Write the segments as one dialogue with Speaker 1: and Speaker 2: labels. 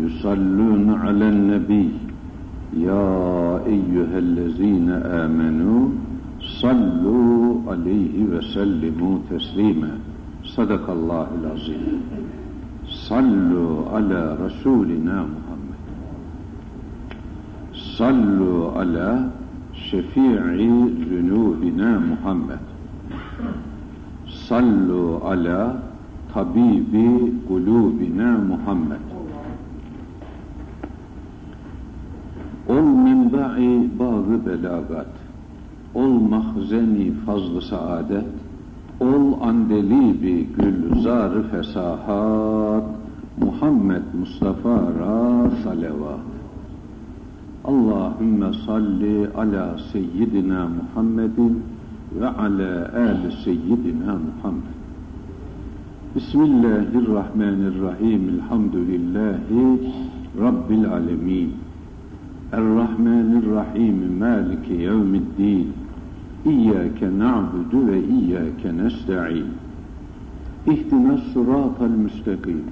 Speaker 1: يصلون على النبي يا أيها الذين آمنوا صلوا عليه وسلموا تسليما صدق الله العظيم صلوا على رسولنا محمد صلوا على شفيع ذنوبنا محمد صلوا على طبيب قلوبنا محمد menba'i bağı belagat, ol mahzeni fazlı saadet, ol andelibi gülzar fesahat, Muhammed Mustafa ra salavat. Allahümme salli ala seyyidina Muhammedin ve ala ali seyyidina Muhammed. Bismillahirrahmanirrahim. Elhamdülillahi Rabbil alemin. الرحمن الرحيم مالك يوم الدين. إياك نعبد وإياك نستعين. اهدنا الصراط المستقيم.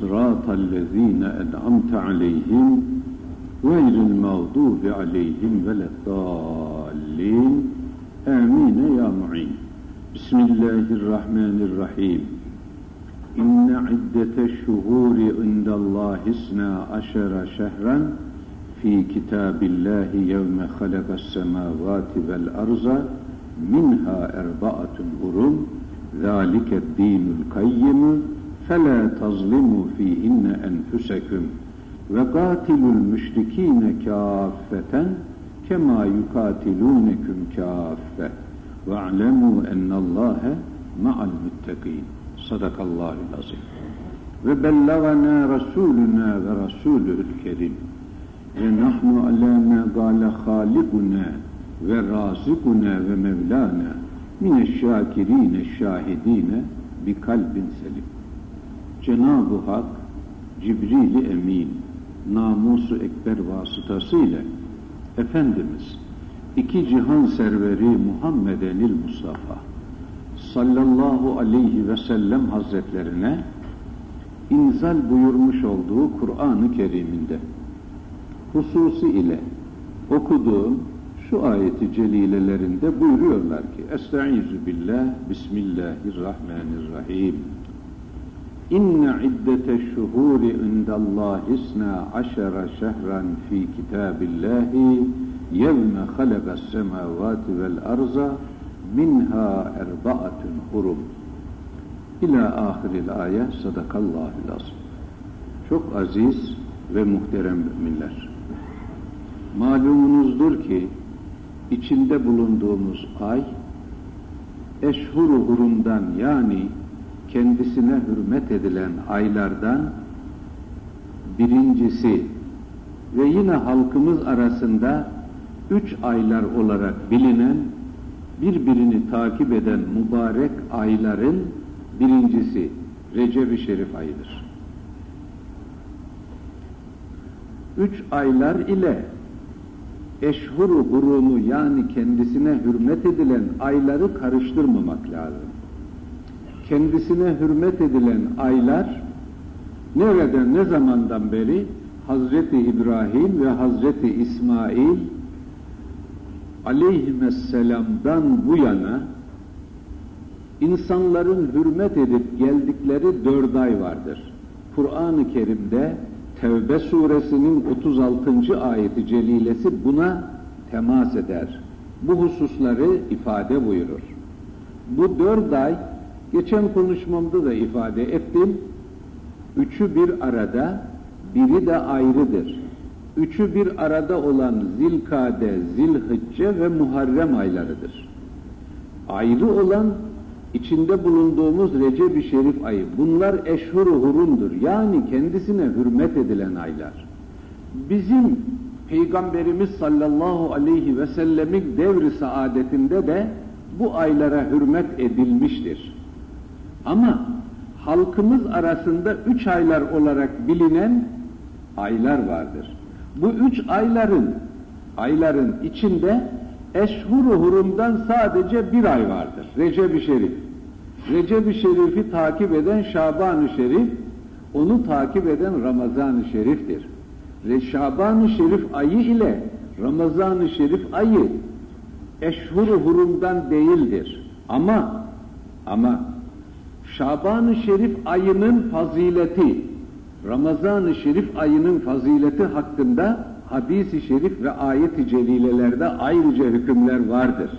Speaker 1: صراط الذين أنعمت عليهم غير المغضوب عليهم ولا الضالين. آمين يا معين. بسم الله الرحمن الرحيم. إن عدة الشهور عند الله اثنا عشر شهرا في كتاب الله يوم خلق السماوات والأرض منها أربعة هرم ذلك الدين القيم فلا تظلموا فيهن أنفسكم وقاتلوا المشركين كافة كما يقاتلونكم كافة واعلموا أن الله مع المتقين Sadakallahul azim. Ve bellagana Resuluna ve Rasulü'l kerim. ve nahnu ala ma gale halikuna ve razikuna ve mevlana mineşşakirine şahidine bi kalbin selim. Cenab-ı Hak Cibril-i Emin namusu ekber vasıtasıyla Efendimiz iki cihan serveri Muhammedenil Mustafa sallallahu aleyhi ve sellem hazretlerine inzal buyurmuş olduğu Kur'an-ı Kerim'inde hususi ile okuduğum şu ayeti celilelerinde buyuruyorlar ki Estaizu billah Bismillahirrahmanirrahim İnne iddete şuhuri indallahi isna aşara şehran fi kitabillahi yevme halakas semavati vel arza minha erbaatun hurum ila ahiril ayet sadakallahul azim. Çok aziz ve muhterem müminler. Malumunuzdur ki içinde bulunduğumuz ay eşhuru hurumdan yani kendisine hürmet edilen aylardan birincisi ve yine halkımız arasında üç aylar olarak bilinen birbirini takip eden mübarek ayların birincisi Recep-i Şerif ayıdır. Üç aylar ile eşhuru hurumu yani kendisine hürmet edilen ayları karıştırmamak lazım. Kendisine hürmet edilen aylar nereden ne zamandan beri Hazreti İbrahim ve Hazreti İsmail aleyhisselamdan bu yana insanların hürmet edip geldikleri dört ay vardır. Kur'an-ı Kerim'de Tevbe suresinin 36. ayeti celilesi buna temas eder. Bu hususları ifade buyurur. Bu dört ay, geçen konuşmamda da ifade ettim, üçü bir arada, biri de ayrıdır. Üçü bir arada olan Zilkade, Zilhicce ve Muharrem aylarıdır. Ayrı olan içinde bulunduğumuz Recep-i Şerif ayı, bunlar eşhur hurumdur. Yani kendisine hürmet edilen aylar. Bizim Peygamberimiz sallallahu aleyhi ve sellemin devri saadetinde de bu aylara hürmet edilmiştir. Ama halkımız arasında üç aylar olarak bilinen aylar vardır. Bu üç ayların ayların içinde eşhur hurumdan sadece bir ay vardır. Recep-i Şerif. Recep-i Şerif'i takip eden Şaban-ı Şerif, onu takip eden Ramazan-ı Şerif'tir. Şaban-ı Şerif ayı ile Ramazan-ı Şerif ayı eşhur hurumdan değildir. Ama ama Şaban-ı Şerif ayının fazileti, Ramazan-ı Şerif ayının fazileti hakkında hadis-i şerif ve ayet-i celilelerde ayrıca hükümler vardır.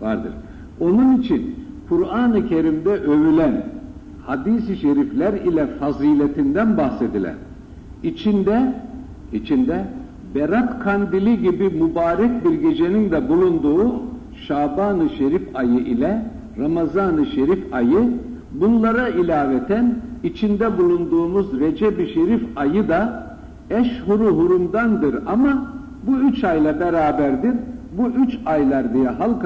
Speaker 1: Vardır. Onun için Kur'an-ı Kerim'de övülen hadis-i şerifler ile faziletinden bahsedilen içinde içinde Berat kandili gibi mübarek bir gecenin de bulunduğu Şaban-ı Şerif ayı ile Ramazan-ı Şerif ayı bunlara ilaveten içinde bulunduğumuz Recep-i Şerif ayı da eşhuru hurumdandır ama bu üç ayla beraberdir. Bu üç aylar diye halk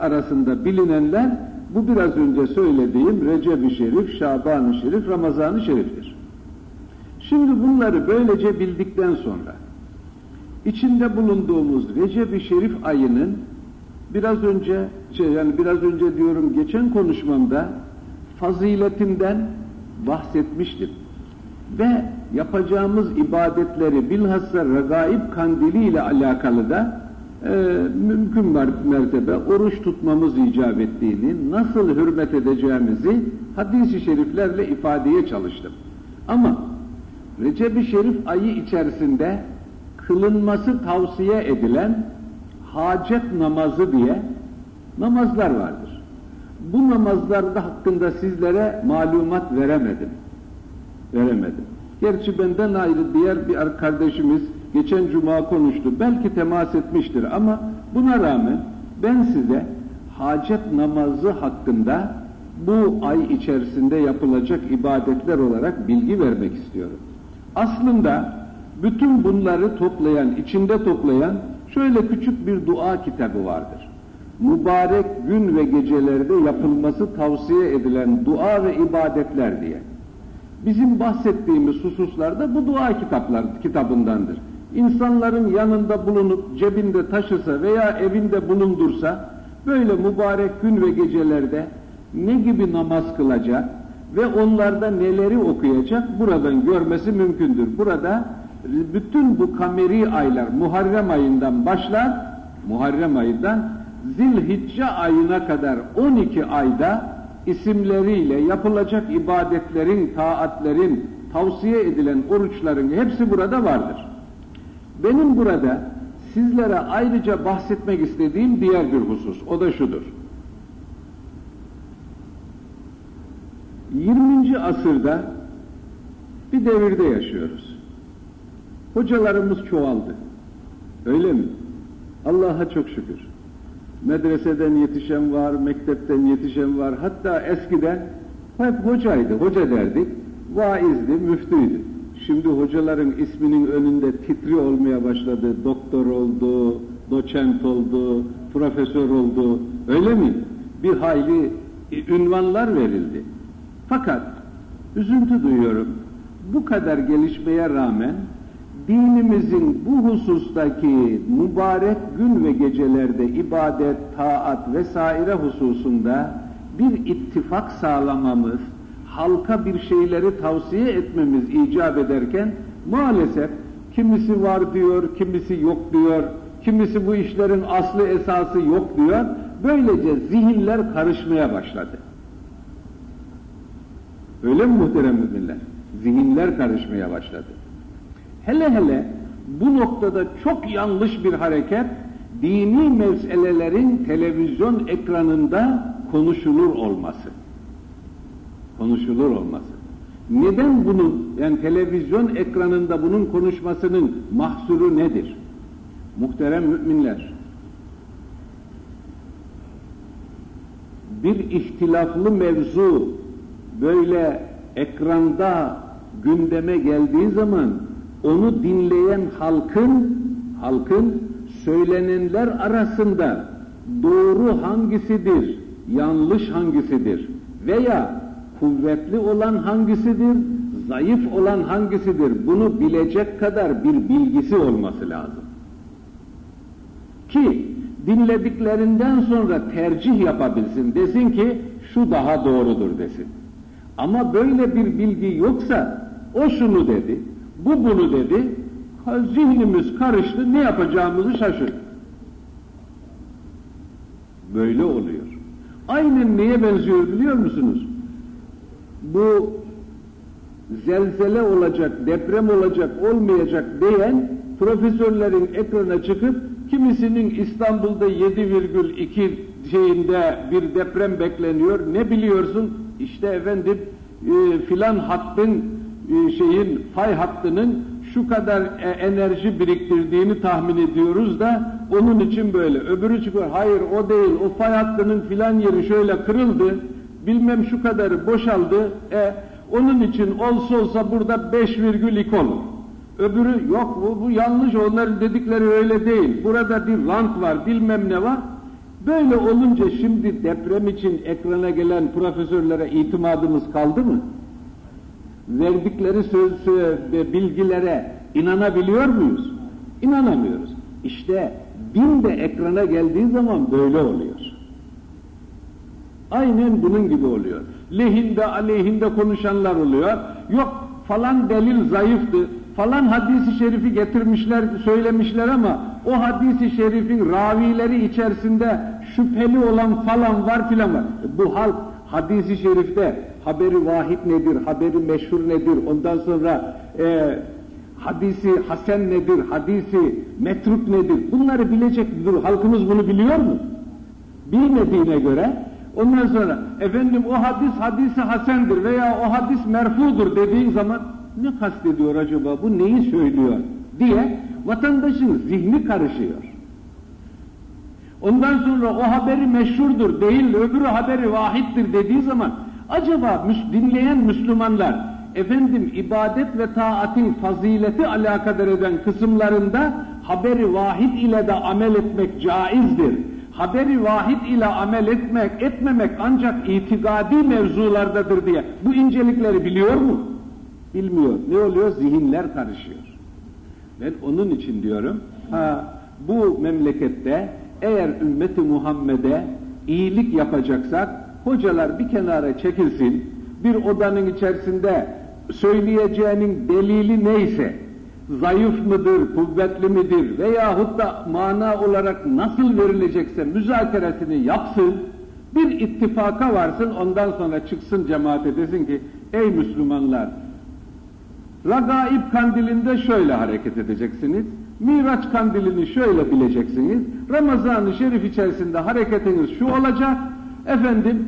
Speaker 1: arasında bilinenler bu biraz önce söylediğim Recep-i Şerif, Şaban-ı Şerif, Ramazan-ı Şerif'tir. Şimdi bunları böylece bildikten sonra içinde bulunduğumuz Recep-i Şerif ayının biraz önce şey yani biraz önce diyorum geçen konuşmamda faziletinden bahsetmiştim. Ve yapacağımız ibadetleri bilhassa regaib kandili ile alakalı da e, mümkün mertebe oruç tutmamız icap ettiğini, nasıl hürmet edeceğimizi hadis-i şeriflerle ifadeye çalıştım. Ama Recep-i Şerif ayı içerisinde kılınması tavsiye edilen hacet namazı diye namazlar vardır. Bu namazlarda hakkında sizlere malumat veremedim. Veremedim. Gerçi benden ayrı diğer bir kardeşimiz geçen cuma konuştu. Belki temas etmiştir ama buna rağmen ben size hacet namazı hakkında bu ay içerisinde yapılacak ibadetler olarak bilgi vermek istiyorum. Aslında bütün bunları toplayan, içinde toplayan şöyle küçük bir dua kitabı vardır. Mübarek gün ve gecelerde yapılması tavsiye edilen dua ve ibadetler diye. Bizim bahsettiğimiz hususlarda bu dua kitaplar kitabındandır. İnsanların yanında bulunup cebinde taşısa veya evinde bulundursa böyle mübarek gün ve gecelerde ne gibi namaz kılacak ve onlarda neleri okuyacak buradan görmesi mümkündür. Burada bütün bu kameri aylar Muharrem ayından başlar, Muharrem ayından Zilhicce ayına kadar 12 ayda isimleriyle yapılacak ibadetlerin, taatlerin, tavsiye edilen oruçların hepsi burada vardır. Benim burada sizlere ayrıca bahsetmek istediğim diğer bir husus, o da şudur. 20. asırda bir devirde yaşıyoruz. Hocalarımız çoğaldı. Öyle mi? Allah'a çok şükür medreseden yetişen var, mektepten yetişen var. Hatta eskiden hep hocaydı, hoca derdik, vaizdi, müftüydü. Şimdi hocaların isminin önünde titri olmaya başladı. Doktor oldu, doçent oldu, profesör oldu. Öyle mi? Bir hayli ünvanlar verildi. Fakat üzüntü duyuyorum. Bu kadar gelişmeye rağmen dinimizin bu husustaki mübarek gün ve gecelerde ibadet, taat vesaire hususunda bir ittifak sağlamamız, halka bir şeyleri tavsiye etmemiz icap ederken maalesef kimisi var diyor, kimisi yok diyor, kimisi bu işlerin aslı esası yok diyor. Böylece zihinler karışmaya başladı. Öyle mi muhterem müminler? Zihinler karışmaya başladı. Hele hele bu noktada çok yanlış bir hareket, dini meselelerin televizyon ekranında konuşulur olması. Konuşulur olması. Neden bunun, yani televizyon ekranında bunun konuşmasının mahsuru nedir? Muhterem müminler, bir ihtilaflı mevzu böyle ekranda gündeme geldiği zaman onu dinleyen halkın halkın söylenenler arasında doğru hangisidir, yanlış hangisidir veya kuvvetli olan hangisidir, zayıf olan hangisidir bunu bilecek kadar bir bilgisi olması lazım. Ki dinlediklerinden sonra tercih yapabilsin, desin ki şu daha doğrudur desin. Ama böyle bir bilgi yoksa o şunu dedi, bu bunu dedi, zihnimiz karıştı, ne yapacağımızı şaşırdık. Böyle oluyor. Aynen neye benziyor biliyor musunuz? Bu zelzele olacak, deprem olacak, olmayacak diyen profesörlerin ekrana çıkıp kimisinin İstanbul'da 7,2 şeyinde bir deprem bekleniyor. Ne biliyorsun? İşte efendim e, filan hattın şeyin fay hattının şu kadar e, enerji biriktirdiğini tahmin ediyoruz da onun için böyle. Öbürü çıkıyor. Hayır o değil. O fay hattının filan yeri şöyle kırıldı. Bilmem şu kadarı boşaldı. E, onun için olsa olsa burada 5,2 olur. Öbürü yok bu, bu yanlış onların dedikleri öyle değil. Burada bir rant var bilmem ne var. Böyle olunca şimdi deprem için ekrana gelen profesörlere itimadımız kaldı mı? Verdikleri söz, bilgilere inanabiliyor muyuz? İnanamıyoruz. İşte din de ekrana geldiği zaman böyle oluyor. Aynen bunun gibi oluyor. Lehinde aleyhinde konuşanlar oluyor. Yok falan delil zayıftı, falan hadisi şerifi getirmişler, söylemişler ama o hadisi şerifin ravileri içerisinde şüpheli olan falan var filan var. Bu halk hadisi şerifte haberi vahid nedir, haberi meşhur nedir, ondan sonra e, hadisi hasen nedir, hadisi metruk nedir, bunları bilecek halkımız bunu biliyor mu? Bilmediğine göre ondan sonra efendim o hadis hadisi hasendir veya o hadis merfudur dediğin zaman ne kastediyor acaba, bu neyi söylüyor diye vatandaşın zihni karışıyor. Ondan sonra o haberi meşhurdur değil, öbürü haberi vahittir dediği zaman acaba dinleyen Müslümanlar efendim ibadet ve taatin fazileti alakadar eden kısımlarında haberi vahid ile de amel etmek caizdir. Haberi vahid ile amel etmek, etmemek ancak itikadi mevzulardadır diye bu incelikleri biliyor mu? Bilmiyor. Ne oluyor? Zihinler karışıyor. Ben onun için diyorum, ha, bu memlekette eğer ümmeti Muhammed'e iyilik yapacaksak, hocalar bir kenara çekilsin, bir odanın içerisinde söyleyeceğinin delili neyse, zayıf mıdır, kuvvetli midir veyahut da mana olarak nasıl verilecekse müzakeresini yapsın, bir ittifaka varsın, ondan sonra çıksın cemaate desin ki, ey Müslümanlar, Ragaib kandilinde şöyle hareket edeceksiniz, Miraç kandilini şöyle bileceksiniz, Ramazan-ı Şerif içerisinde hareketiniz şu olacak, efendim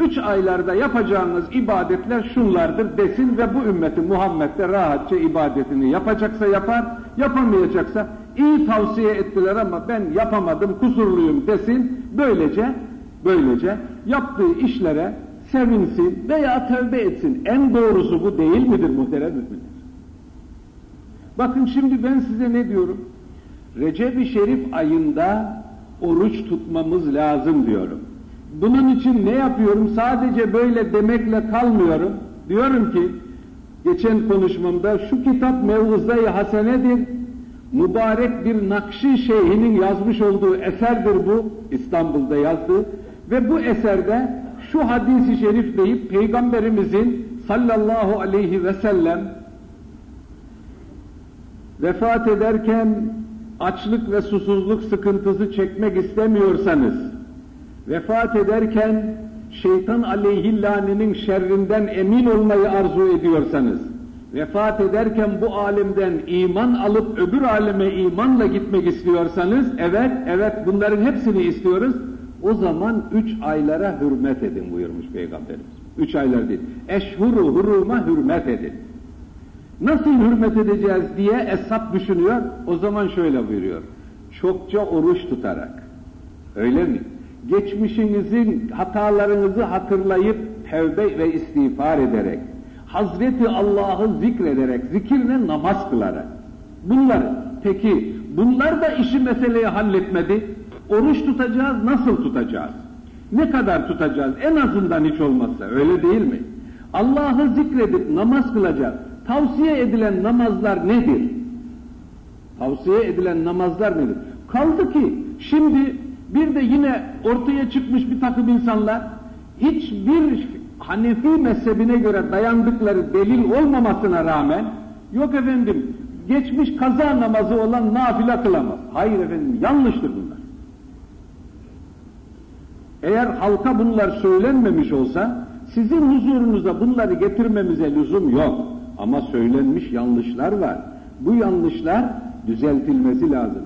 Speaker 1: üç aylarda yapacağınız ibadetler şunlardır desin ve bu ümmeti Muhammed'de rahatça ibadetini yapacaksa yapar, yapamayacaksa iyi tavsiye ettiler ama ben yapamadım, kusurluyum desin, böylece, böylece yaptığı işlere sevinsin veya tövbe etsin. En doğrusu bu değil midir muhterem müminler? Bakın şimdi ben size ne diyorum? Recep-i Şerif ayında oruç tutmamız lazım diyorum. Bunun için ne yapıyorum? Sadece böyle demekle kalmıyorum. Diyorum ki, geçen konuşmamda şu kitap Mevzay-ı Hasene'dir. Mübarek bir Nakşi Şeyh'inin yazmış olduğu eserdir bu. İstanbul'da yazdı. Ve bu eserde şu hadisi şerif deyip Peygamberimizin sallallahu aleyhi ve sellem vefat ederken açlık ve susuzluk sıkıntısı çekmek istemiyorsanız vefat ederken şeytan aleyhillaninin şerrinden emin olmayı arzu ediyorsanız, vefat ederken bu alemden iman alıp öbür aleme imanla gitmek istiyorsanız, evet, evet bunların hepsini istiyoruz, o zaman üç aylara hürmet edin buyurmuş Peygamberimiz. Üç aylar değil. Eşhuru huruma hürmet edin. Nasıl hürmet edeceğiz diye hesap düşünüyor, o zaman şöyle buyuruyor. Çokça oruç tutarak. Öyle mi? Geçmişinizin hatalarınızı hatırlayıp tevbe ve istiğfar ederek, Hazreti Allah'ı zikrederek, zikirle namaz kılarak. Bunlar, peki bunlar da işi meseleyi halletmedi. Oruç tutacağız, nasıl tutacağız? Ne kadar tutacağız? En azından hiç olmazsa, öyle değil mi? Allah'ı zikredip namaz kılacağız. Tavsiye edilen namazlar nedir? Tavsiye edilen namazlar nedir? Kaldı ki şimdi bir de yine ortaya çıkmış bir takım insanlar hiçbir Hanefi mezhebine göre dayandıkları delil olmamasına rağmen yok efendim geçmiş kaza namazı olan nafile kılamaz. Hayır efendim yanlıştır bunlar. Eğer halka bunlar söylenmemiş olsa sizin huzurunuza bunları getirmemize lüzum yok. Ama söylenmiş yanlışlar var. Bu yanlışlar düzeltilmesi lazım.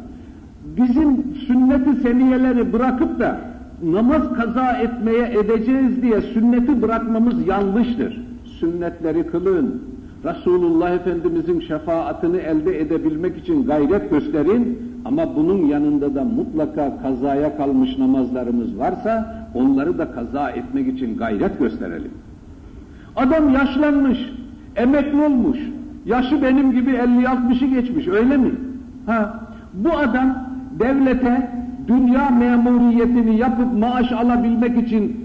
Speaker 1: Bizim sünnet-i seniyeleri bırakıp da namaz kaza etmeye edeceğiz diye sünneti bırakmamız yanlıştır. Sünnetleri kılın. Resulullah Efendimizin şefaatini elde edebilmek için gayret gösterin ama bunun yanında da mutlaka kazaya kalmış namazlarımız varsa onları da kaza etmek için gayret gösterelim. Adam yaşlanmış, emekli olmuş, yaşı benim gibi 50-60'ı geçmiş öyle mi? Ha, bu adam devlete dünya memuriyetini yapıp maaş alabilmek için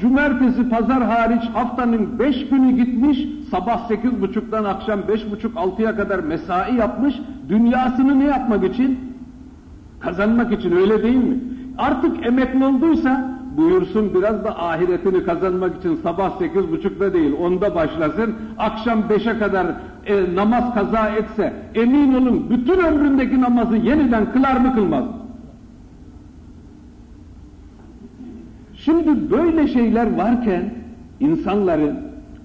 Speaker 1: cumartesi, pazar hariç haftanın beş günü gitmiş, sabah sekiz buçuktan akşam beş buçuk altıya kadar mesai yapmış, dünyasını ne yapmak için? Kazanmak için öyle değil mi? Artık emekli olduysa buyursun biraz da ahiretini kazanmak için sabah sekiz buçukta değil onda başlasın, akşam beşe kadar e, namaz kaza etse emin olun bütün ömründeki namazı yeniden kılar mı kılmaz? Şimdi böyle şeyler varken insanların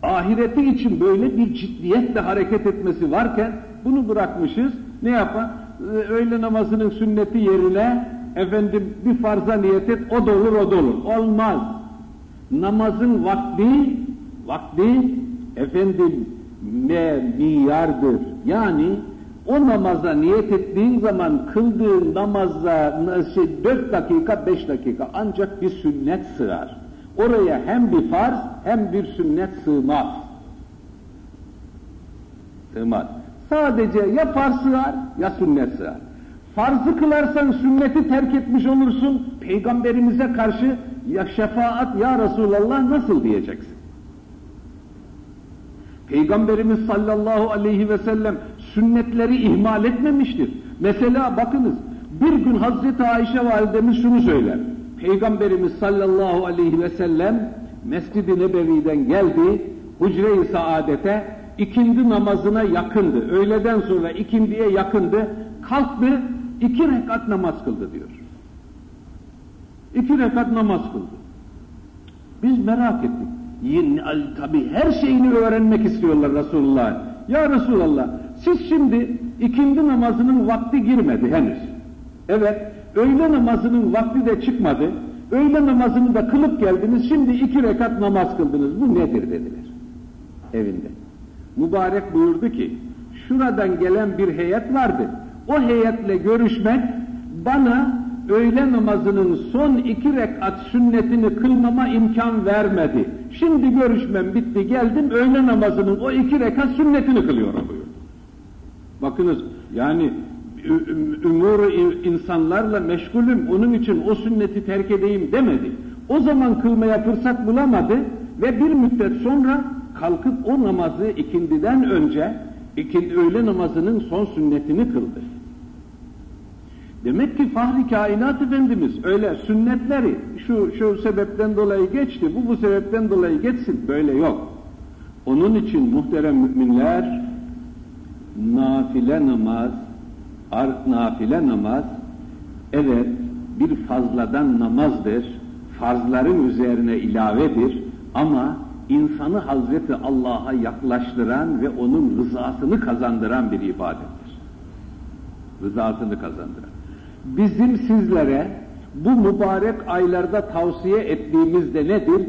Speaker 1: ahireti için böyle bir ciddiyetle hareket etmesi varken bunu bırakmışız. Ne yapar? Ee, öğle namazının sünneti yerine efendim bir farza niyet et o da olur o da olur. Olmaz. Namazın vakti vakti efendim me miyardır. Yani o namaza niyet ettiğin zaman kıldığın namaza şey, 4 dakika 5 dakika ancak bir sünnet sığar. Oraya hem bir farz hem bir sünnet sığmaz. Sığmaz. Sadece ya farz sığar ya sünnet sığar. Farzı kılarsan sünneti terk etmiş olursun. Peygamberimize karşı ya şefaat ya Resulallah nasıl diyeceksin? Peygamberimiz sallallahu aleyhi ve sellem sünnetleri ihmal etmemiştir. Mesela bakınız bir gün Hazreti Ayşe validemiz şunu söyler. Peygamberimiz sallallahu aleyhi ve sellem Mescid-i Nebevi'den geldi, Hucre-i Saadet'e ikindi namazına yakındı. Öğleden sonra ikindiye yakındı. Kalktı, iki rekat namaz kıldı diyor. İki rekat namaz kıldı. Biz merak ettik. Tabi her şeyini öğrenmek istiyorlar Resulullah. Ya Resulallah siz şimdi ikindi namazının vakti girmedi henüz. Evet öğle namazının vakti de çıkmadı. Öğle namazını da kılıp geldiniz şimdi iki rekat namaz kıldınız. Bu nedir dediler evinde. Mübarek buyurdu ki şuradan gelen bir heyet vardı. O heyetle görüşmek bana öğle namazının son iki rekat sünnetini kılmama imkan vermedi. Şimdi görüşmem bitti geldim öğle namazının o iki rekat sünnetini kılıyorum buyurdu. Bakınız yani umur insanlarla meşgulüm onun için o sünneti terk edeyim demedi. O zaman kılmaya fırsat bulamadı ve bir müddet sonra kalkıp o namazı ikindiden önce ikindi öğle namazının son sünnetini kıldı. Demek ki Fahri Kainat Efendimiz öyle sünnetleri şu şu sebepten dolayı geçti, bu bu sebepten dolayı geçsin böyle yok. Onun için muhterem müminler nafile namaz, art nafile namaz evet bir fazladan namazdır, farzların üzerine ilavedir ama insanı Hazreti Allah'a yaklaştıran ve onun rızasını kazandıran bir ibadettir. Rızasını kazandıran bizim sizlere bu mübarek aylarda tavsiye ettiğimiz de nedir?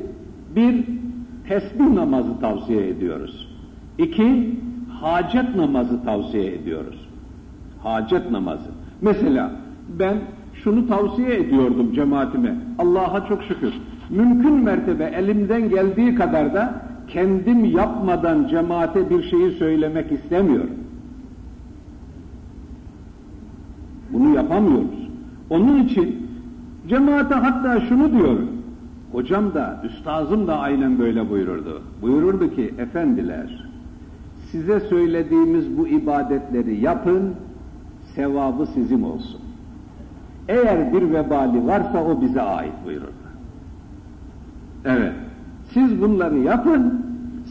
Speaker 1: Bir, tesbih namazı tavsiye ediyoruz. İki, hacet namazı tavsiye ediyoruz. Hacet namazı. Mesela ben şunu tavsiye ediyordum cemaatime. Allah'a çok şükür. Mümkün mertebe elimden geldiği kadar da kendim yapmadan cemaate bir şeyi söylemek istemiyorum. Bunu yapamıyoruz. Onun için cemaate hatta şunu diyorum. Hocam da, üstazım da aynen böyle buyururdu. Buyururdu ki, efendiler, size söylediğimiz bu ibadetleri yapın, sevabı sizin olsun. Eğer bir vebali varsa o bize ait buyururdu. Evet, siz bunları yapın,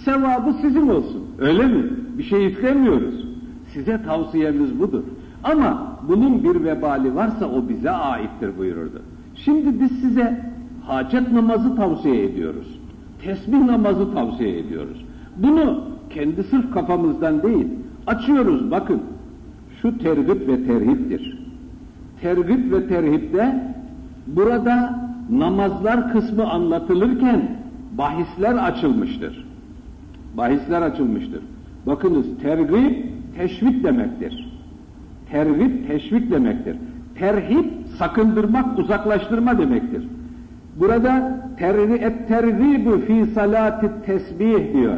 Speaker 1: sevabı sizin olsun. Öyle mi? Bir şey istemiyoruz. Size tavsiyemiz budur. Ama bunun bir vebali varsa o bize aittir buyururdu. Şimdi biz size hacet namazı tavsiye ediyoruz. Tesbih namazı tavsiye ediyoruz. Bunu kendi sırf kafamızdan değil, açıyoruz bakın. Şu tergip ve terhiptir. Tergip ve terhipte burada namazlar kısmı anlatılırken bahisler açılmıştır. Bahisler açılmıştır. Bakınız tergip teşvik demektir. Tergip teşvik demektir. Terhip sakındırmak, uzaklaştırma demektir. Burada et tergibu fi salati tesbih diyor.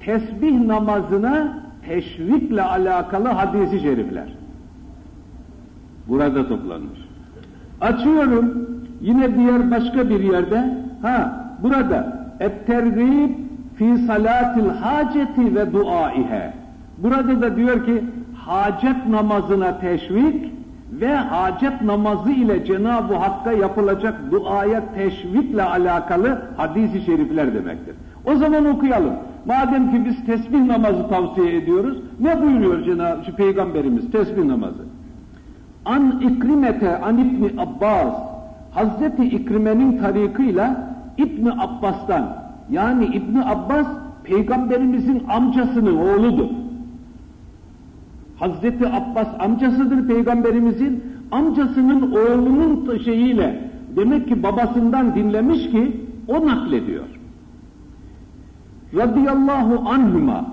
Speaker 1: Tesbih namazına teşvikle alakalı hadisi şerifler. Burada toplanmış. Açıyorum yine diğer başka bir yerde ha burada et tergib fi salatil haceti ve duaihe. Burada da diyor ki hacet namazına teşvik ve hacet namazı ile Cenab-ı Hakk'a yapılacak duaya teşvikle alakalı hadisi şerifler demektir. O zaman okuyalım. Madem ki biz tesbih namazı tavsiye ediyoruz, ne buyuruyor Cenab-ı Peygamberimiz tesbih namazı? An İkrimete an İbni Abbas, Hazreti İkrime'nin tarikıyla İbni Abbas'tan, yani İbni Abbas Peygamberimizin amcasının oğludur. Hazreti Abbas amcasıdır peygamberimizin, amcasının oğlunun şeyiyle, demek ki babasından dinlemiş ki o naklediyor. Radıyallahu anhuma,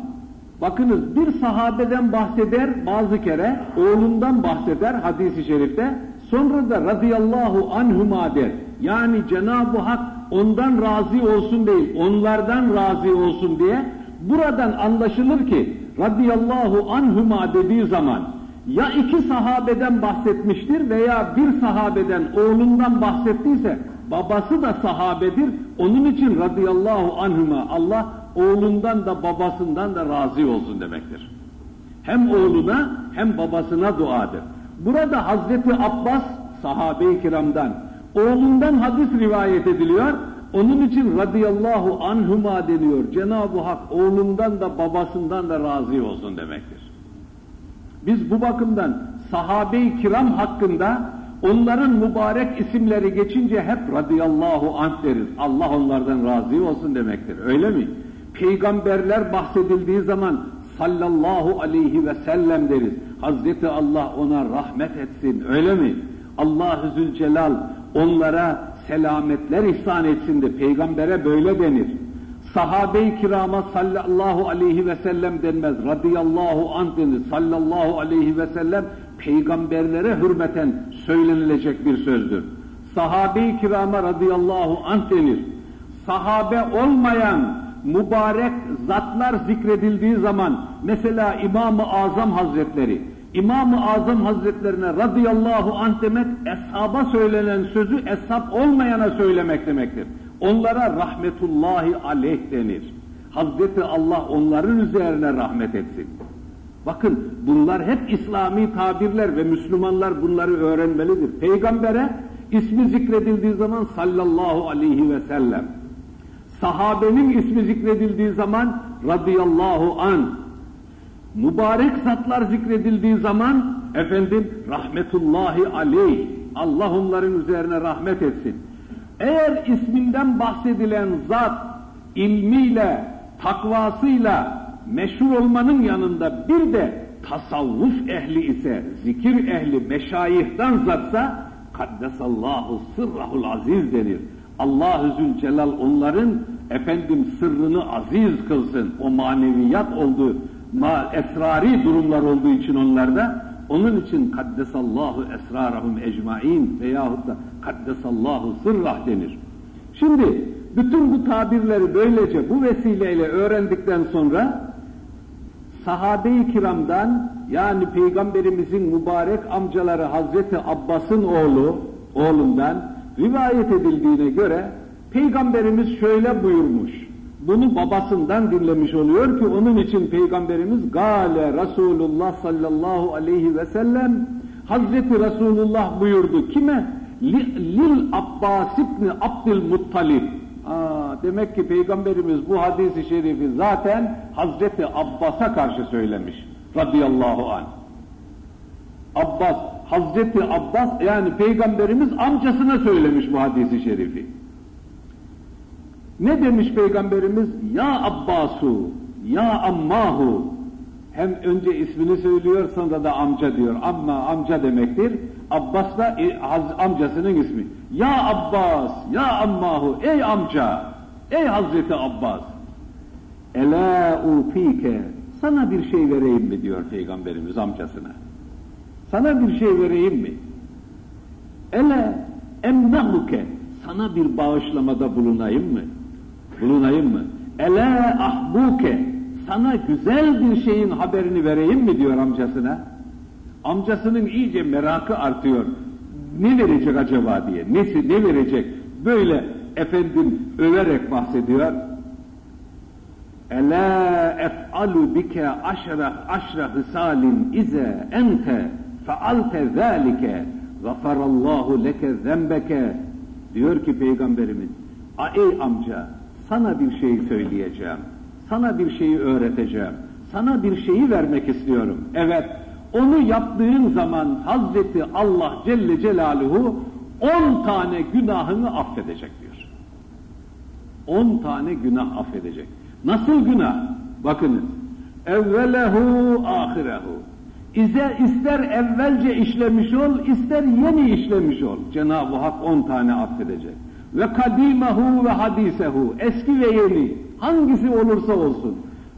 Speaker 1: bakınız bir sahabeden bahseder bazı kere, oğlundan bahseder hadisi şerifte, sonra da radıyallahu anhuma der. Yani Cenab-ı Hak ondan razı olsun değil, onlardan razı olsun diye buradan anlaşılır ki radıyallahu anhuma dediği zaman ya iki sahabeden bahsetmiştir veya bir sahabeden oğlundan bahsettiyse babası da sahabedir. Onun için radıyallahu anhuma Allah oğlundan da babasından da razı olsun demektir. Hem oğluna hem babasına duadır. Burada Hazreti Abbas sahabe-i kiramdan oğlundan hadis rivayet ediliyor. Onun için radıyallahu anhuma deniyor. Cenab-ı Hak oğlundan da babasından da razı olsun demektir. Biz bu bakımdan sahabe-i kiram hakkında onların mübarek isimleri geçince hep radıyallahu anh deriz. Allah onlardan razı olsun demektir. Öyle mi? Peygamberler bahsedildiği zaman sallallahu aleyhi ve sellem deriz. Hazreti Allah ona rahmet etsin. Öyle mi? Allah-u Zülcelal onlara selametler ihsan etsin peygambere böyle denir. Sahabe-i kirama sallallahu aleyhi ve sellem denmez. Radıyallahu anh denir. Sallallahu aleyhi ve sellem peygamberlere hürmeten söylenilecek bir sözdür. Sahabe-i kirama radıyallahu anh denir. Sahabe olmayan mübarek zatlar zikredildiği zaman mesela İmam-ı Azam Hazretleri İmam-ı Azam Hazretlerine radıyallahu anh demek, eshaba söylenen sözü eshab olmayana söylemek demektir. Onlara rahmetullahi aleyh denir. Hazreti Allah onların üzerine rahmet etsin. Bakın bunlar hep İslami tabirler ve Müslümanlar bunları öğrenmelidir. Peygambere ismi zikredildiği zaman sallallahu aleyhi ve sellem. Sahabenin ismi zikredildiği zaman radıyallahu anh mübarek zatlar zikredildiği zaman efendim rahmetullahi aleyh Allah onların üzerine rahmet etsin. Eğer isminden bahsedilen zat ilmiyle, takvasıyla meşhur olmanın yanında bir de tasavvuf ehli ise, zikir ehli, meşayihten zatsa kaddesallahu sırrahul aziz denir. Allah-u Zülcelal onların efendim sırrını aziz kılsın. O maneviyat olduğu ma esrari durumlar olduğu için onlarda Onun için kaddesallahu esrarahum ecmain veyahut da kaddesallahu sırrah denir. Şimdi bütün bu tabirleri böylece bu vesileyle öğrendikten sonra sahabe-i kiramdan yani peygamberimizin mübarek amcaları Hazreti Abbas'ın oğlu oğlundan rivayet edildiğine göre peygamberimiz şöyle buyurmuş. Bunu babasından dinlemiş oluyor ki onun için peygamberimiz Gale Resulullah sallallahu aleyhi ve sellem Hazreti Resulullah buyurdu. Kime? Lil Abbas ibn Abdülmuttalib Aa, demek ki Peygamberimiz bu hadisi şerifi zaten Hazreti Abbas'a karşı söylemiş. Radıyallahu anh. Abbas, Hazreti Abbas yani Peygamberimiz amcasına söylemiş bu hadisi şerifi. Ne demiş Peygamberimiz? Ya Abbasu, ya Ammahu. Hem önce ismini söylüyor sonra da amca diyor. Amma amca demektir. Abbas da e, amcasının ismi. Ya Abbas, ya ammahu, ey amca, ey Hazreti Abbas. Ela ufike, sana bir şey vereyim mi diyor Peygamberimiz amcasına. Sana bir şey vereyim mi? Ele emnahuke, sana bir bağışlamada bulunayım mı? Bulunayım mı? Ele ahbuke, sana güzel bir şeyin haberini vereyim mi diyor amcasına. Amcasının iyice merakı artıyor. Ne verecek acaba diye. Nesi, ne verecek? Böyle efendim överek bahsediyor. Ela ef'alu bike aşra aşra hısalin ize ente faalte zâlike gafarallahu leke zembeke diyor ki peygamberimiz ey amca sana bir şey söyleyeceğim sana bir şeyi öğreteceğim sana bir şeyi vermek istiyorum evet onu yaptığın zaman Hazreti Allah Celle Celaluhu on tane günahını affedecek diyor. On tane günah affedecek. Nasıl günah? Bakınız. Evvelehu ahirehu. İze ister evvelce işlemiş ol, ister yeni işlemiş ol. Cenab-ı Hak on tane affedecek. Ve kadimehu ve hadisehu. Eski ve yeni. Hangisi olursa olsun.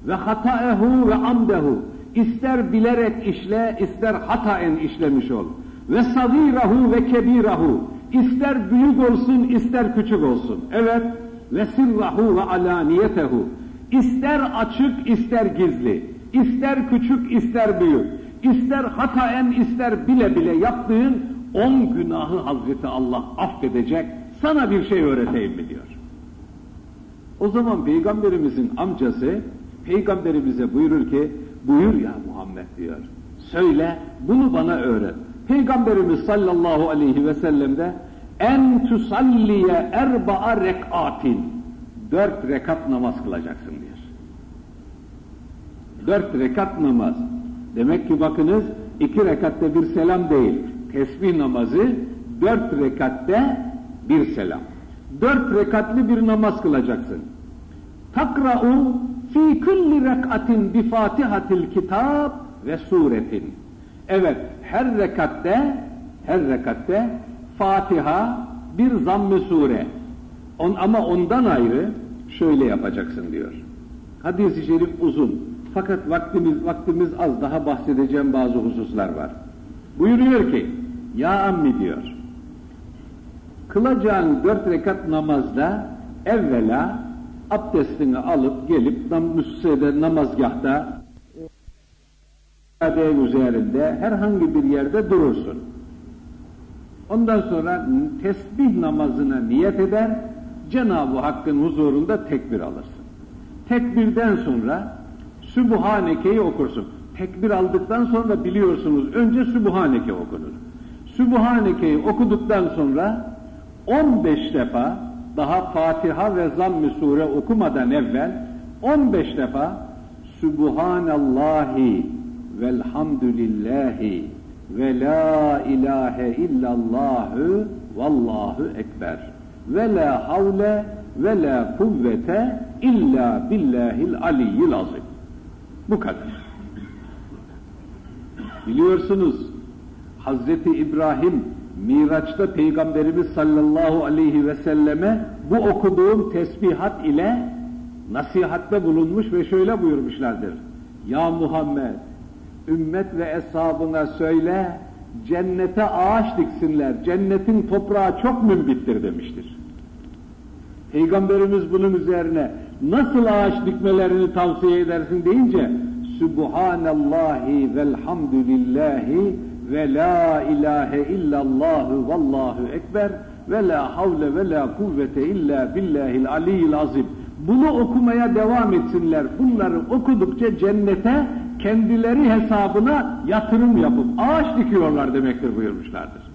Speaker 1: Ve hataehu ve amdehu ister bilerek işle, ister hataen işlemiş ol. Ve sagirahu ve kebirahu, ister büyük olsun, ister küçük olsun. Evet, ve sirrahu ve alaniyetehu, ister açık, ister gizli, ister küçük, ister büyük, ister hataen, ister bile bile yaptığın on günahı Hazreti Allah affedecek, sana bir şey öğreteyim mi diyor. O zaman Peygamberimizin amcası, Peygamberimize buyurur ki, Buyur ya Muhammed diyor. Söyle, bunu bana öğret. Peygamberimiz sallallahu aleyhi ve sellem de en tusalliye erba'a rekatin dört rekat namaz kılacaksın diyor. Dört rekat namaz. Demek ki bakınız iki rekatte bir selam değil. Tesbih namazı dört rekatte bir selam. Dört rekatli bir namaz kılacaksın. Takra'u fi kulli rekatin bi fatihatil kitab ve suretin. Evet, her rekatte, her rekatte Fatiha bir zamm-ı sure. On, ama ondan ayrı şöyle yapacaksın diyor. Hadis-i şerif uzun. Fakat vaktimiz vaktimiz az daha bahsedeceğim bazı hususlar var. Buyuruyor ki, ya ammi diyor, kılacağın dört rekat namazda evvela abdestini alıp gelip müssede namazgahta ibadenin üzerinde herhangi bir yerde durursun. Ondan sonra tesbih namazına niyet eder, Cenab-ı Hakk'ın huzurunda tekbir alırsın. Tekbirden sonra Sübhaneke'yi okursun. Tekbir aldıktan sonra biliyorsunuz önce Sübhaneke okunur. Sübhaneke'yi okuduktan sonra 15 defa daha Fatiha ve Zamm-ı Sure okumadan evvel 15 defa Subhanallahi velhamdülillahi ve la ilahe illallahü vallahu ekber ve la havle ve la kuvvete illa billahil aliyyil azim. Bu kadar. Biliyorsunuz Hazreti İbrahim Miraç'ta Peygamberimiz sallallahu aleyhi ve selleme bu okuduğum tesbihat ile nasihatte bulunmuş ve şöyle buyurmuşlardır. Ya Muhammed, ümmet ve eshabına söyle, cennete ağaç diksinler, cennetin toprağı çok mümbittir demiştir. Peygamberimiz bunun üzerine nasıl ağaç dikmelerini tavsiye edersin deyince Subhanallahi velhamdülillahi ve la ilahe illallahu vallahu ekber ve la havle ve la kuvvete illa billahil aliyyil azim. Bunu okumaya devam etsinler. Bunları okudukça cennete kendileri hesabına yatırım yapıp ağaç dikiyorlar demektir buyurmuşlardır.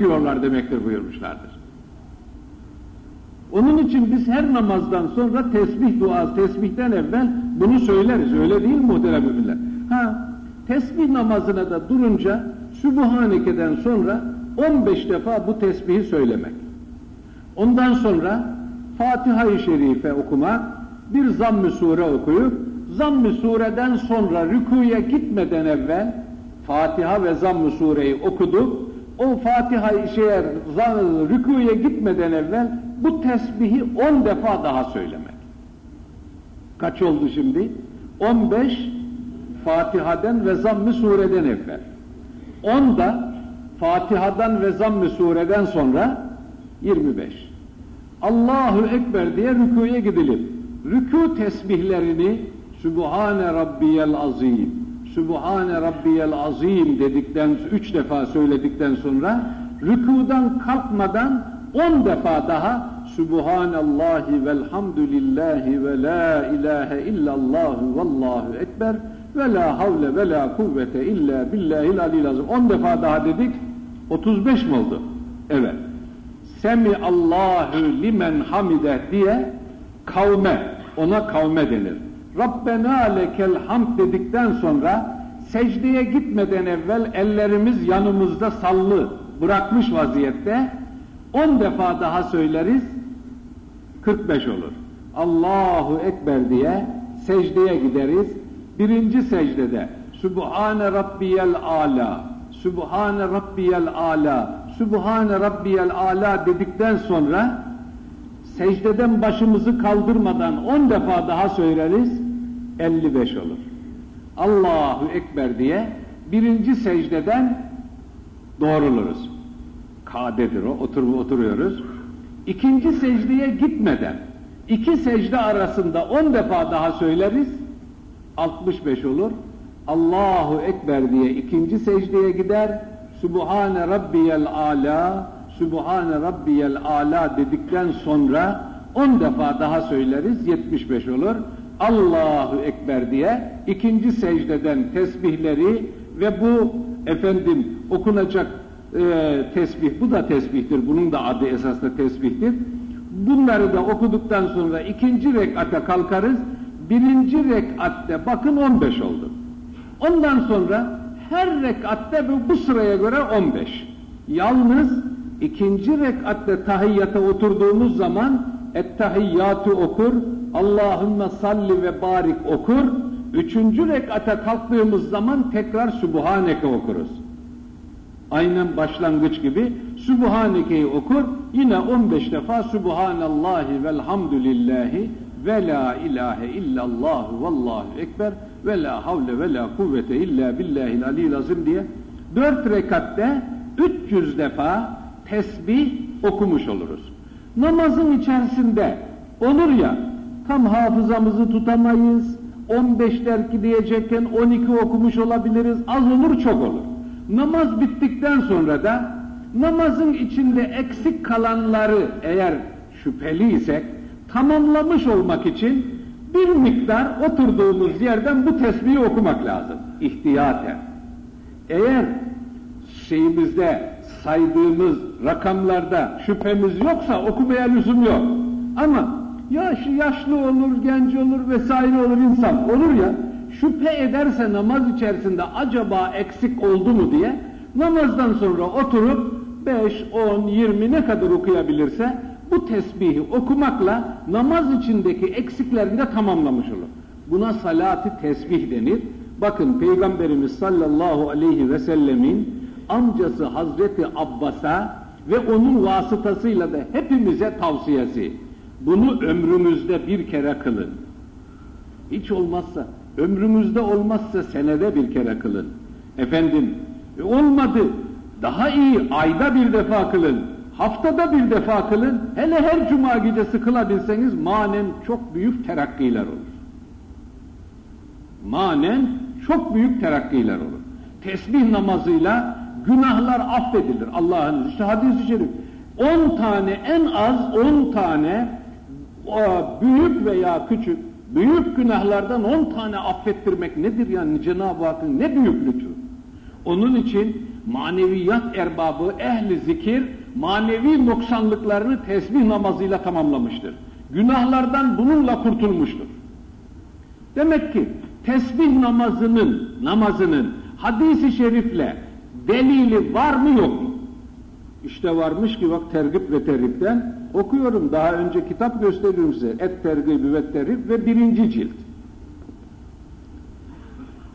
Speaker 1: dikiyorlar demektir buyurmuşlardır. Onun için biz her namazdan sonra tesbih duası, tesbihten evvel bunu söyleriz. Öyle değil mi muhterem müminler? Ha, tesbih namazına da durunca Sübhaneke'den sonra 15 defa bu tesbihi söylemek. Ondan sonra Fatiha-i Şerife okumak, bir zamm-ı sure okuyup, zamm-ı sureden sonra rükuya gitmeden evvel Fatiha ve zamm-ı sureyi okuduk, o Fatiha'yı şeye, rükuya gitmeden evvel bu tesbihi 10 defa daha söylemek. Kaç oldu şimdi? 15 Fatiha'dan ve zamm-ı sureden evvel. 10 da Fatiha'dan ve zamm-ı sureden sonra 25. Allahu Ekber diye rükuya gidilir. Rükû tesbihlerini Sübhane Rabbiyel Azim, Sübhane Rabbiyel Azim dedikten, üç defa söyledikten sonra rükudan kalkmadan on defa daha Sübhanallahi velhamdülillahi ve la ilahe illallahu vallahu ekber ve la havle ve la kuvvete illa billahil alil azim. On defa daha dedik. 35 mi oldu? Evet. Semi Allahu limen hamide diye kavme, ona kavme denir. Rabbena lekel hamd dedikten sonra secdeye gitmeden evvel ellerimiz yanımızda sallı bırakmış vaziyette 10 defa daha söyleriz 45 olur. Allahu Ekber diye secdeye gideriz. Birinci secdede Sübhane Rabbiyel Ala, Sübhane Rabbiyel Ala, Sübhane Rabbiyel Ala dedikten sonra secdeden başımızı kaldırmadan 10 defa daha söyleriz 55 olur. Allahu Ekber diye birinci secdeden doğruluruz. Kadedir o, otur, oturuyoruz. İkinci secdeye gitmeden iki secde arasında 10 defa daha söyleriz 65 olur. Allahu Ekber diye ikinci secdeye gider. Sübhane Rabbiyel Ala, Sübhane Rabbiyel Ala dedikten sonra 10 defa daha söyleriz 75 olur. Allahu Ekber diye ikinci secdeden tesbihleri ve bu efendim okunacak e, tesbih, bu da tesbihtir, bunun da adı esasında tesbihtir. Bunları da okuduktan sonra ikinci rekata kalkarız, birinci rekatte bakın 15 oldu. Ondan sonra her rekatte bu, sıraya göre 15. Yalnız ikinci rekatte tahiyyata oturduğumuz zaman ettehiyyatı okur, Allahümme salli ve barik okur, üçüncü rekata kalktığımız zaman tekrar Sübhaneke okuruz. Aynen başlangıç gibi Sübhaneke'yi okur, yine 15 defa Sübhanallahi velhamdülillahi ve la ilahe illallah vallahu ekber ve la havle ve la kuvvete illa billahil aliyil azim diye dört rekatte 300 defa tesbih okumuş oluruz. Namazın içerisinde olur ya tam hafızamızı tutamayız, 15 derki diyecekken 12 okumuş olabiliriz, az olur çok olur. Namaz bittikten sonra da namazın içinde eksik kalanları eğer şüpheliysek tamamlamış olmak için bir miktar oturduğumuz yerden bu tesbihi okumak lazım. İhtiyaten. Eğer şeyimizde saydığımız rakamlarda şüphemiz yoksa okumaya lüzum yok. Ama yaş, yaşlı olur, genç olur vesaire olur insan olur ya şüphe ederse namaz içerisinde acaba eksik oldu mu diye namazdan sonra oturup 5, 10, 20 ne kadar okuyabilirse bu tesbihi okumakla namaz içindeki eksiklerini de tamamlamış olur. Buna salatı tesbih denir. Bakın Peygamberimiz sallallahu aleyhi ve sellemin amcası Hazreti Abbas'a ve onun vasıtasıyla da hepimize tavsiyesi. Bunu ömrümüzde bir kere kılın. Hiç olmazsa, ömrümüzde olmazsa senede bir kere kılın. Efendim, e olmadı, daha iyi ayda bir defa kılın, haftada bir defa kılın, hele her cuma gecesi kılabilseniz manen çok büyük terakkiler olur. Manen çok büyük terakkiler olur. Tesbih namazıyla günahlar affedilir Allah'ın işte hadis-i şerif. 10 tane en az 10 tane büyük veya küçük büyük günahlardan 10 tane affettirmek nedir yani Cenab-ı Hakk'ın ne büyük lütfu. Onun için maneviyat erbabı ehli zikir manevi noksanlıklarını tesbih namazıyla tamamlamıştır. Günahlardan bununla kurtulmuştur. Demek ki tesbih namazının namazının hadisi şerifle delili var mı yok mu? İşte varmış ki bak tergip ve terhipten okuyorum. Daha önce kitap gösteriyorum size. Et tergibi ve terhip ve birinci cilt.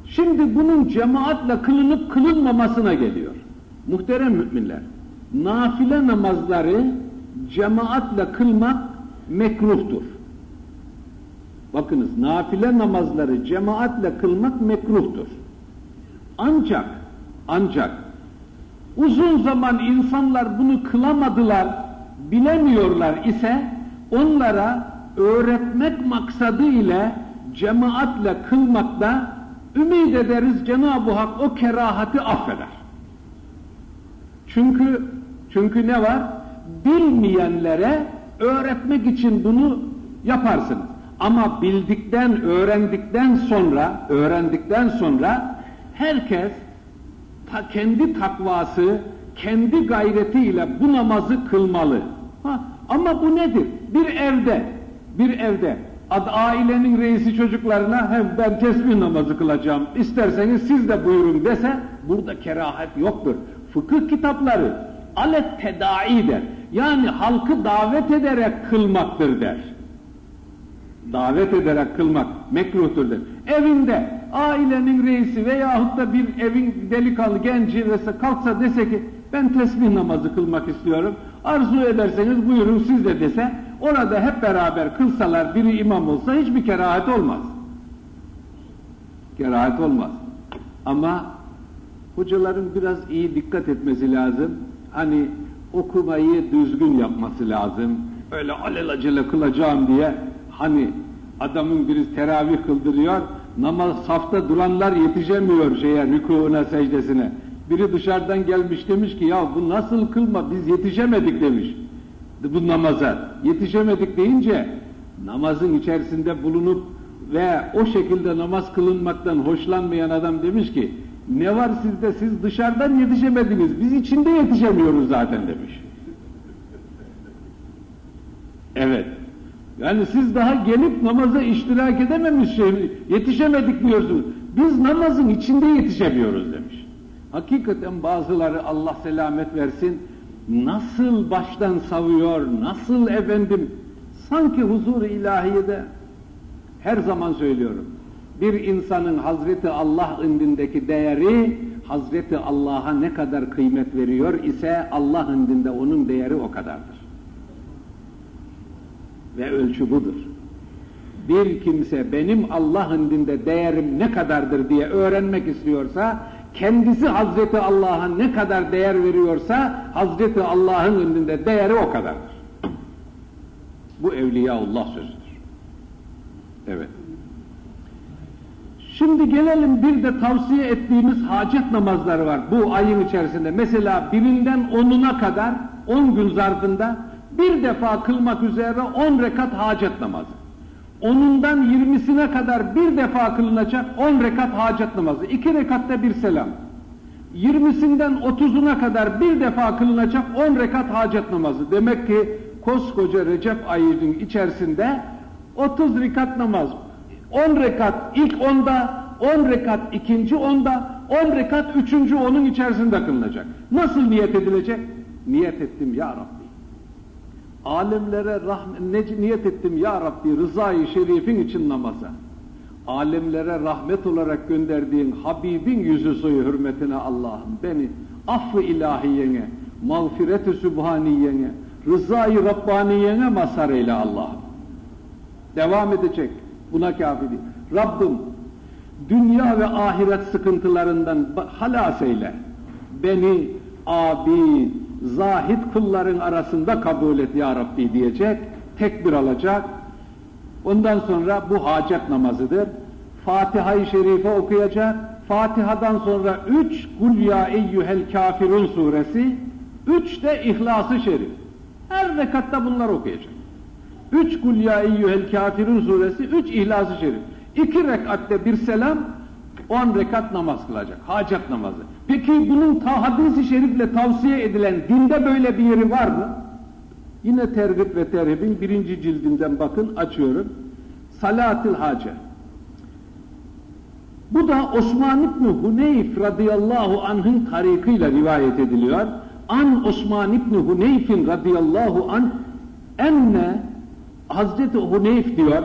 Speaker 1: Şimdi bunun cemaatle kılınıp kılınmamasına geliyor. Muhterem müminler, nafile namazları cemaatle kılmak mekruhtur. Bakınız nafile namazları cemaatle kılmak mekruhtur. Ancak ancak uzun zaman insanlar bunu kılamadılar, bilemiyorlar ise onlara öğretmek maksadı ile cemaatle kılmakta ümit ederiz Cenab-ı Hak o kerahati affeder. Çünkü çünkü ne var? Bilmeyenlere öğretmek için bunu yaparsınız. Ama bildikten, öğrendikten sonra, öğrendikten sonra herkes ta kendi takvası, kendi gayretiyle bu namazı kılmalı. Ha, ama bu nedir? Bir evde, bir evde ad ailenin reisi çocuklarına ben tesbih namazı kılacağım, isterseniz siz de buyurun dese burada kerahat yoktur. Fıkıh kitapları alet tedai der. Yani halkı davet ederek kılmaktır der. Davet ederek kılmak mekruhtur der. Evinde ailenin reisi veyahut da bir evin delikanlı genci vs. kalksa dese ki ben tesbih namazı kılmak istiyorum. Arzu ederseniz buyurun siz de dese orada hep beraber kılsalar biri imam olsa hiçbir kerahat olmaz. Kerahat olmaz. Ama hocaların biraz iyi dikkat etmesi lazım. Hani okumayı düzgün yapması lazım. Öyle alelacele kılacağım diye hani adamın biri teravih kıldırıyor, namaz safta duranlar yetişemiyor şeye, rükûuna, secdesine. Biri dışarıdan gelmiş demiş ki ya bu nasıl kılma biz yetişemedik demiş bu namaza. Yetişemedik deyince namazın içerisinde bulunup ve o şekilde namaz kılınmaktan hoşlanmayan adam demiş ki ne var sizde siz dışarıdan yetişemediniz biz içinde yetişemiyoruz zaten demiş. Evet. Yani siz daha gelip namaza iştirak edememiş şey, yetişemedik diyorsunuz. Biz namazın içinde yetişemiyoruz demiş. Hakikaten bazıları Allah selamet versin nasıl baştan savuyor, nasıl efendim sanki huzur-u ilahiyede her zaman söylüyorum. Bir insanın Hazreti Allah indindeki değeri Hazreti Allah'a ne kadar kıymet veriyor ise Allah indinde onun değeri o kadardır. Ve ölçü budur. Bir kimse benim Allah indinde değerim ne kadardır diye öğrenmek istiyorsa kendisi Hazreti Allah'a ne kadar değer veriyorsa Hazreti Allah'ın önünde değeri o kadardır. Bu Evliyaullah sözüdür. Evet. Şimdi gelelim bir de tavsiye ettiğimiz hacet namazları var bu ayın içerisinde. Mesela birinden onuna kadar on gün zarfında bir defa kılmak üzere on rekat hacet namazı. Onundan yirmisine kadar bir defa kılınacak on rekat hacet namazı. iki rekatta bir selam. Yirmisinden otuzuna kadar bir defa kılınacak on rekat hacet namazı. Demek ki koskoca Recep ayının içerisinde otuz rekat namaz. On rekat ilk onda, on rekat ikinci onda, on rekat üçüncü onun içerisinde kılınacak. Nasıl niyet edilecek? Niyet ettim ya Rabbi alemlere rahmet, niyet ettim ya Rabbi rızayı şerifin için namaza. Alemlere rahmet olarak gönderdiğin Habibin yüzü suyu hürmetine Allah'ım beni affı ilahiyene, mağfiret-i sübhaniyene, rızayı Rabbaniyene mazhar eyle Allah'ım. Devam edecek. Buna kafi değil. Rabbim dünya ve ahiret sıkıntılarından halas eyle. Beni abi, zahid kulların arasında kabul et ya Rabbi diyecek. Tekbir alacak. Ondan sonra bu hacet namazıdır. Fatiha-i Şerife okuyacak. Fatiha'dan sonra üç Kul ya kafirun suresi, üç de İhlas-ı Şerif. Her rekatta bunlar okuyacak. Üç Kul ya kafirun suresi, üç İhlas-ı Şerif. İki rekatte bir selam, on rekat namaz kılacak. Hacet namazı. Peki bunun ta hadis-i şerifle tavsiye edilen dinde böyle bir yeri var mı? Yine tergip ve terhibin birinci cildinden bakın açıyorum. Salatil Hace. Bu da Osman İbni Huneyf radıyallahu anh'ın tarikıyla rivayet ediliyor. An Osman İbni Huneyf'in radıyallahu anh enne Hazreti Huneyf diyor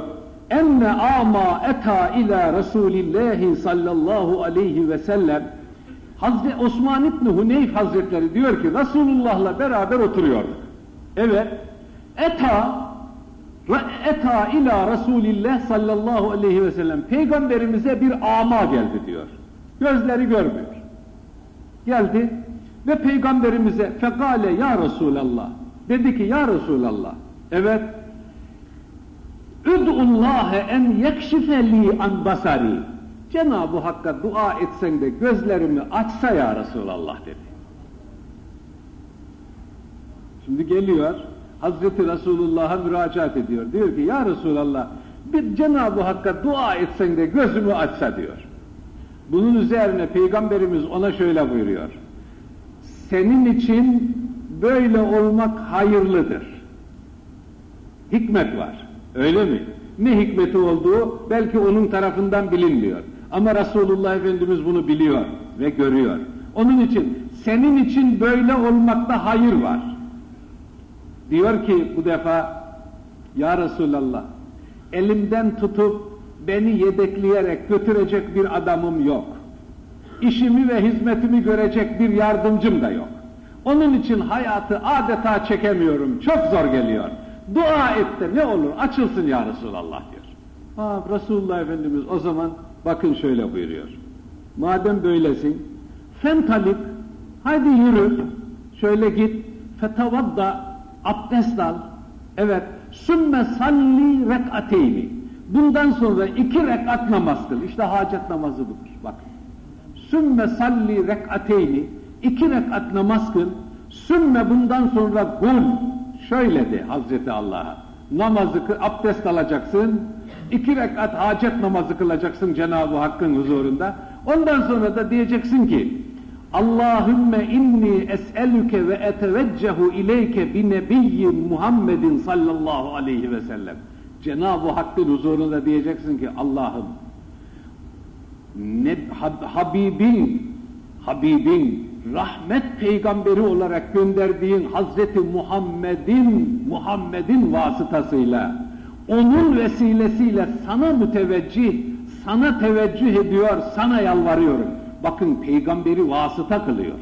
Speaker 1: enne ama eta ila Resulillahi sallallahu aleyhi ve sellem Hazreti Osman İbni Huneyf Hazretleri diyor ki Resulullah'la beraber oturuyorduk. Evet. Eta eta ila Resulillah sallallahu aleyhi ve sellem peygamberimize bir ama geldi diyor. Gözleri görmüyor. Geldi ve peygamberimize fekale ya Resulallah dedi ki ya Resulallah evet Üd'ullâhe en yekşifeli an basari. Cenab-ı Hakk'a dua etsen de gözlerimi açsa ya Resulallah dedi. Şimdi geliyor, Hazreti Resulullah'a müracaat ediyor. Diyor ki ya Resulallah bir Cenab-ı Hakk'a dua etsen de gözümü açsa diyor. Bunun üzerine Peygamberimiz ona şöyle buyuruyor. Senin için böyle olmak hayırlıdır. Hikmet var. Öyle mi? Ne hikmeti olduğu belki onun tarafından bilinmiyor. Ama Resulullah Efendimiz bunu biliyor ve görüyor. Onun için senin için böyle olmakta hayır var. Diyor ki bu defa Ya Resulallah elimden tutup beni yedekleyerek götürecek bir adamım yok. İşimi ve hizmetimi görecek bir yardımcım da yok. Onun için hayatı adeta çekemiyorum. Çok zor geliyor. Dua et de ne olur açılsın ya Resulallah diyor. Ha, Resulullah Efendimiz o zaman bakın şöyle buyuruyor. Madem böylesin fentalip haydi yürü şöyle git fetavadda abdest al. Evet sümme salli rekateyni. Bundan sonra iki rekat namaz kıl. İşte hacet namazı budur bak sümme salli rekateyni iki rekat namaz kıl. Sümme bundan sonra kul şöyle de Hazreti Allah'a namazı abdest alacaksın iki rekat hacet namazı kılacaksın Cenab-ı Hakk'ın huzurunda ondan sonra da diyeceksin ki Allahümme inni es'elüke ve eteveccehu ileyke bi nebiyyin Muhammedin sallallahu aleyhi ve sellem. Cenab-ı Hakk'ın huzurunda diyeceksin ki Allah'ım ne, Habibin, Habibin, rahmet peygamberi olarak gönderdiğin Hazreti Muhammed'in, Muhammed'in vasıtasıyla, onun vesilesiyle sana müteveccih, sana teveccüh ediyor, sana yalvarıyorum bakın peygamberi vasıta kılıyor.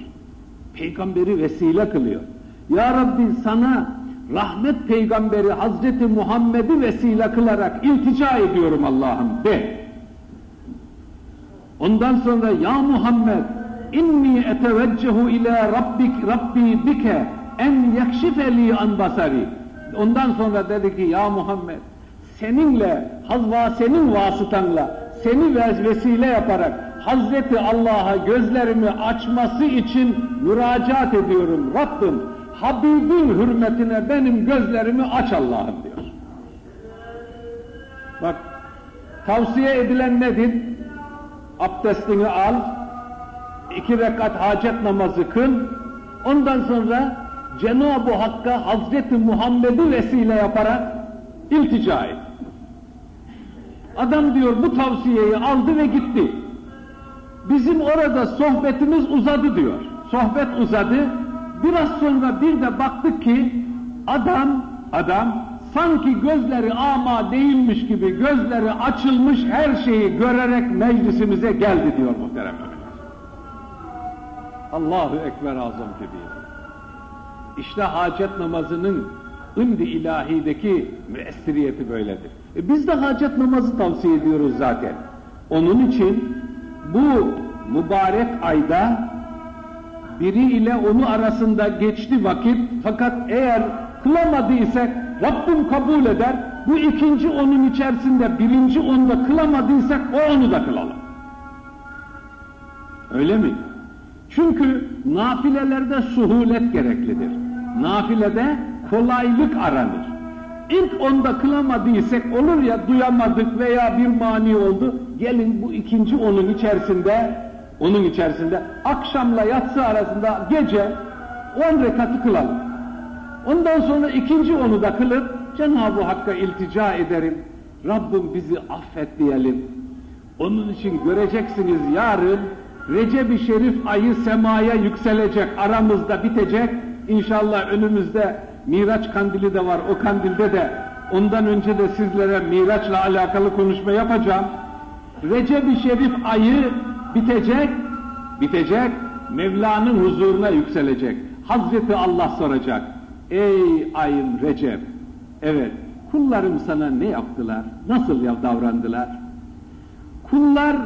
Speaker 1: Peygamberi vesile kılıyor. Ya Rabbi sana rahmet peygamberi Hazreti Muhammed'i vesile kılarak iltica ediyorum Allah'ım de. Ondan sonra ya Muhammed inni eteveccehu ila rabbik rabbi bike en yakşifeli an basari. Ondan sonra dedi ki ya Muhammed seninle hazva senin vasıtanla seni vesile yaparak Hazreti Allah'a gözlerimi açması için müracaat ediyorum. Rabbim Habibin hürmetine benim gözlerimi aç Allah'ım diyor. Bak tavsiye edilen nedir? Abdestini al, iki rekat hacet namazı kıl, ondan sonra Cenab-ı Hakk'a Hazreti Muhammed'i vesile yaparak iltica et. Adam diyor bu tavsiyeyi aldı ve gitti. Bizim orada sohbetimiz uzadı diyor. Sohbet uzadı. Biraz sonra bir de baktık ki adam, adam sanki gözleri ama değilmiş gibi gözleri açılmış her şeyi görerek meclisimize geldi diyor muhterem Allahu Ekber azam kebir. İşte hacet namazının indi ilahideki müessiriyeti böyledir. E biz de hacet namazı tavsiye ediyoruz zaten. Onun için bu mübarek ayda biri ile onu arasında geçti vakit fakat eğer kılamadıysak Rabbim kabul eder. Bu ikinci onun içerisinde birinci onda kılamadıysak o onu da kılalım. Öyle mi? Çünkü nafilelerde suhulet gereklidir. Nafilede kolaylık aranır. İlk onda kılamadıysak olur ya duyamadık veya bir mani oldu. Gelin bu ikinci onun içerisinde onun içerisinde akşamla yatsı arasında gece on rekatı kılalım. Ondan sonra ikinci onu da kılıp Cenab-ı Hakk'a iltica ederim. Rabbim bizi affet diyelim. Onun için göreceksiniz yarın Recep-i Şerif ayı semaya yükselecek, aramızda bitecek. İnşallah önümüzde Miraç kandili de var. O kandilde de ondan önce de sizlere Miraç'la alakalı konuşma yapacağım. Recep-i Şerif ayı bitecek, bitecek, Mevla'nın huzuruna yükselecek. Hazreti Allah soracak. Ey ayım Recep, evet kullarım sana ne yaptılar, nasıl davrandılar? Kullar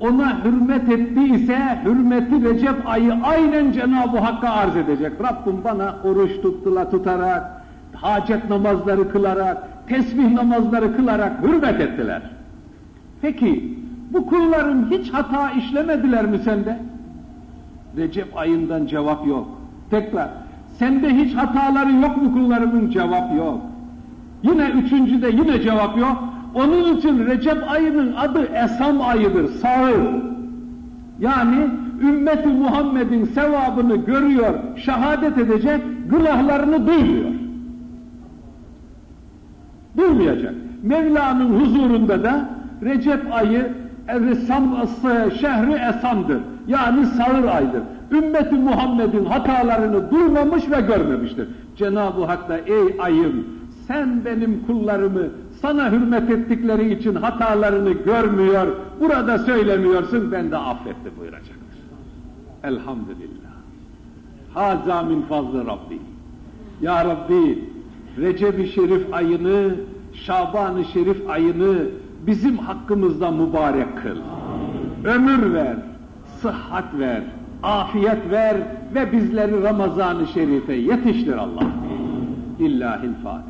Speaker 1: ona hürmet ettiyse hürmeti Recep ayı aynen Cenab-ı Hakk'a arz edecek. Rabbim bana oruç tuttular tutarak, hacet namazları kılarak, tesbih namazları kılarak hürmet ettiler. Peki bu kulların hiç hata işlemediler mi sende? Recep ayından cevap yok. Tekrar, sende hiç hataları yok mu kullarımın? Cevap yok. Yine üçüncüde yine cevap yok. Onun için Recep ayının adı Esam ayıdır, sağır. Yani ümmeti Muhammed'in sevabını görüyor, şehadet edecek, günahlarını duymuyor. Duymayacak. Mevla'nın huzurunda da Recep ayı Esam, şehri Esam'dır. Yani sağır aydır. Ümmeti Muhammed'in hatalarını duymamış ve görmemiştir. Cenab-ı Hak da ey ayım sen benim kullarımı sana hürmet ettikleri için hatalarını görmüyor, burada söylemiyorsun, ben de affetti buyuracaktır. Elhamdülillah. Haza min fazlı Rabbi. Ya Rabbi, Recep-i Şerif ayını, Şaban-ı Şerif ayını bizim hakkımızda mübarek kıl. Ömür ver, sıhhat ver, afiyet ver ve bizleri Ramazan-ı Şerif'e yetiştir Allah. İllahil Fatiha.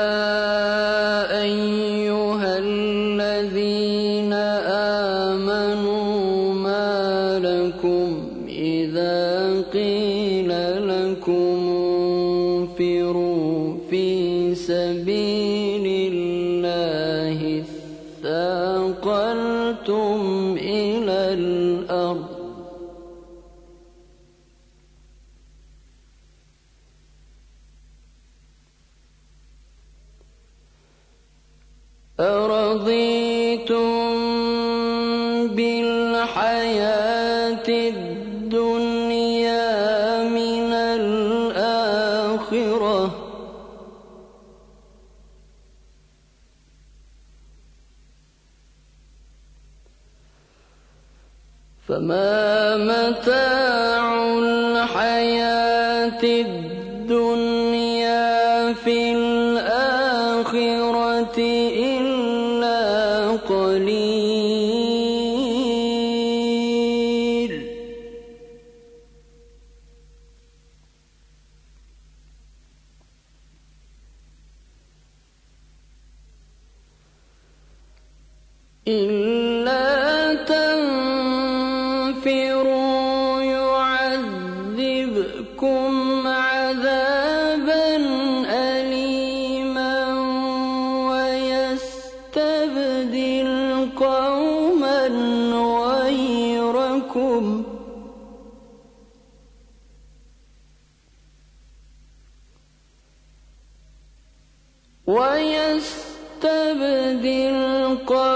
Speaker 2: ويستبدل قلبا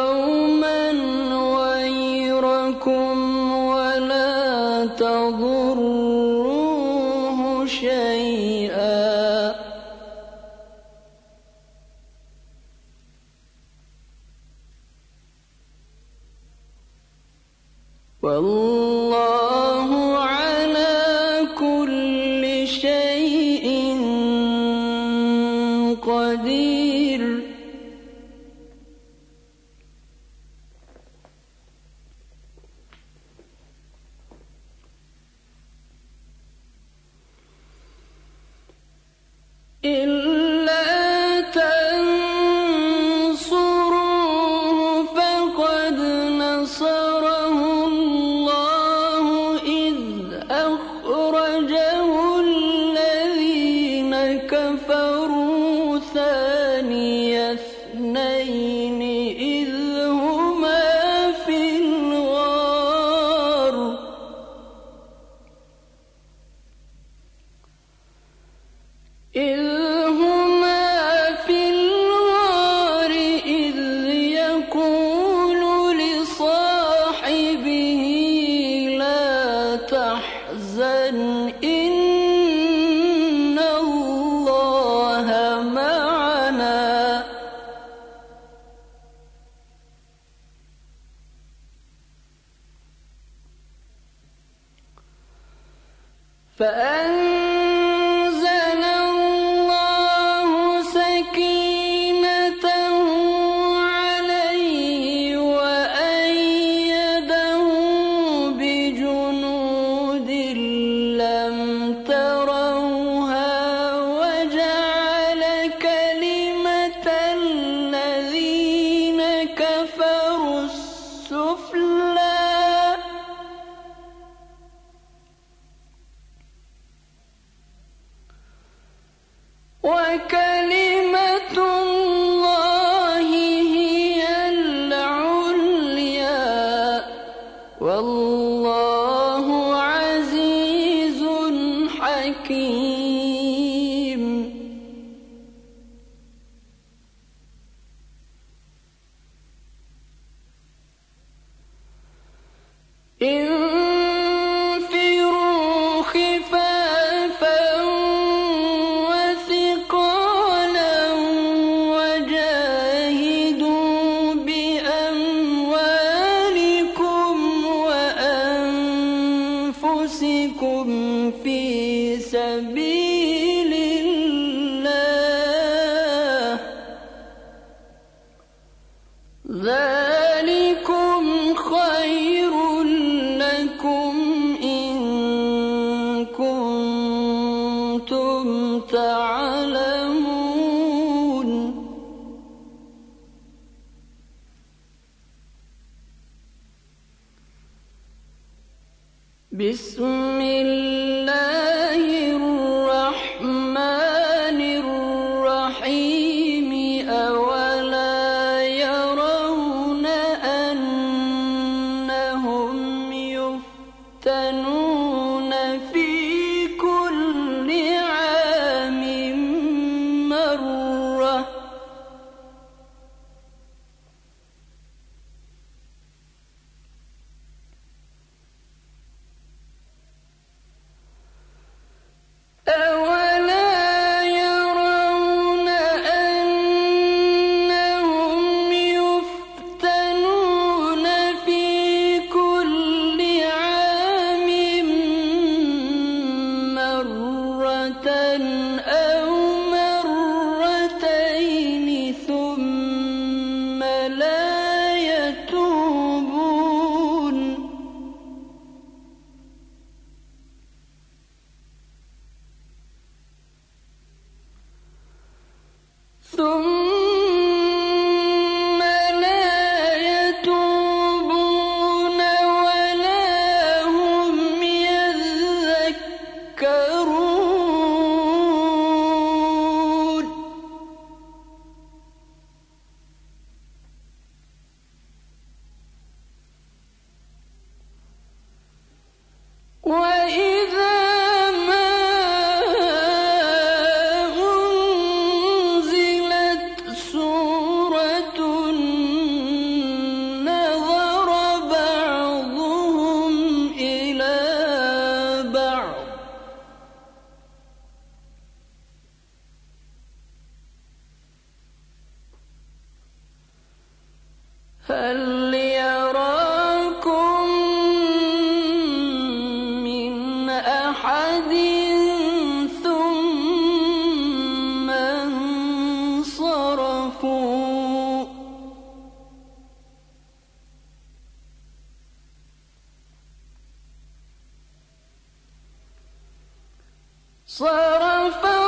Speaker 2: صرف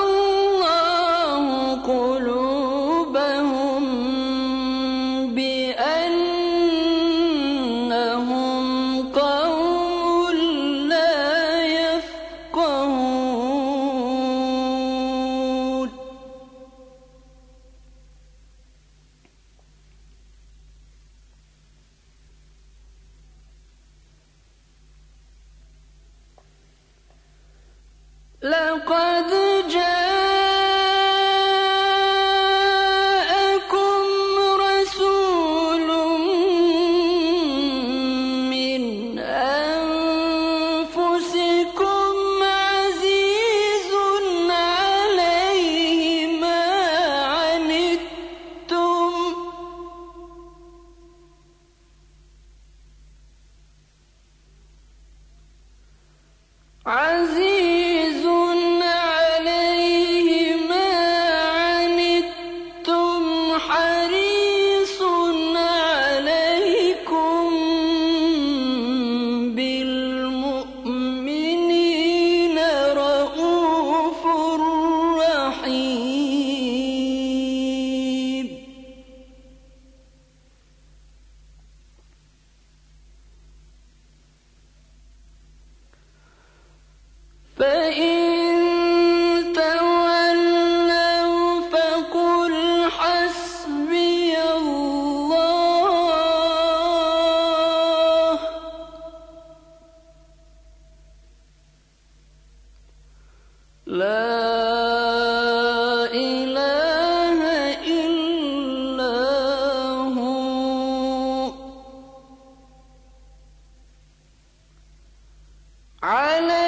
Speaker 2: على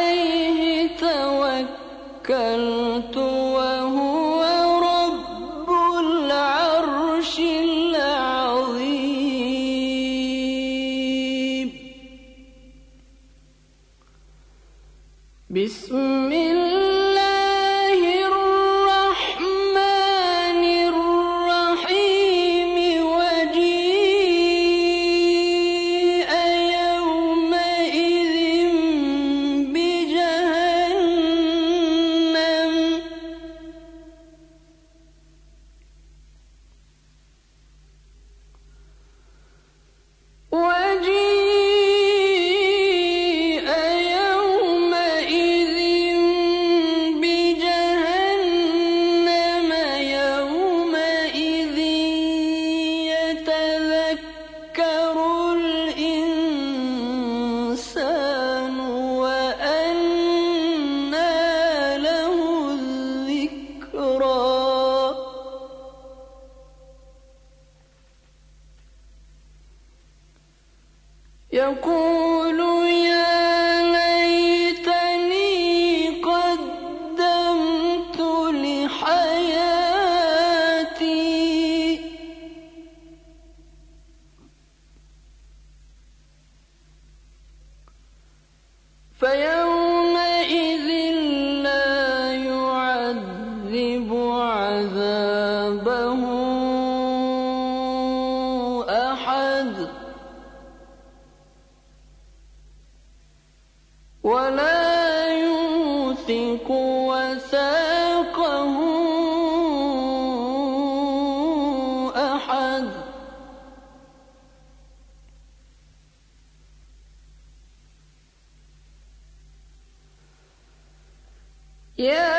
Speaker 2: يا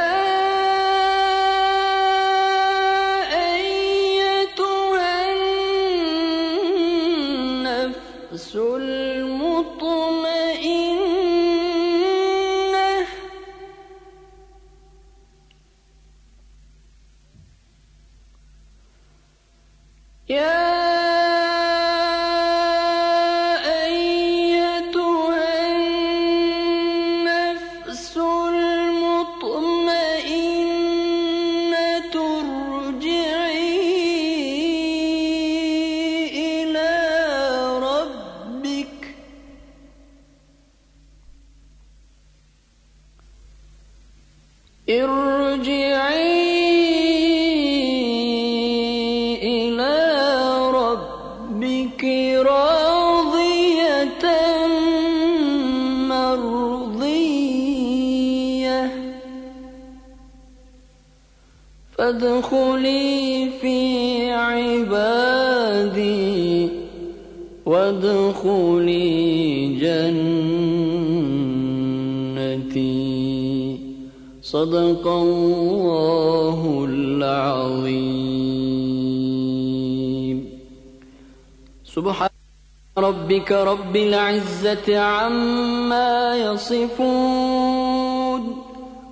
Speaker 2: ربك رب العزة عما يصفون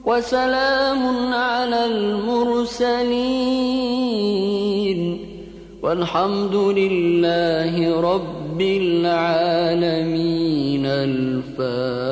Speaker 2: وسلام على المرسلين والحمد لله رب العالمين الفاتح.